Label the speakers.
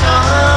Speaker 1: passion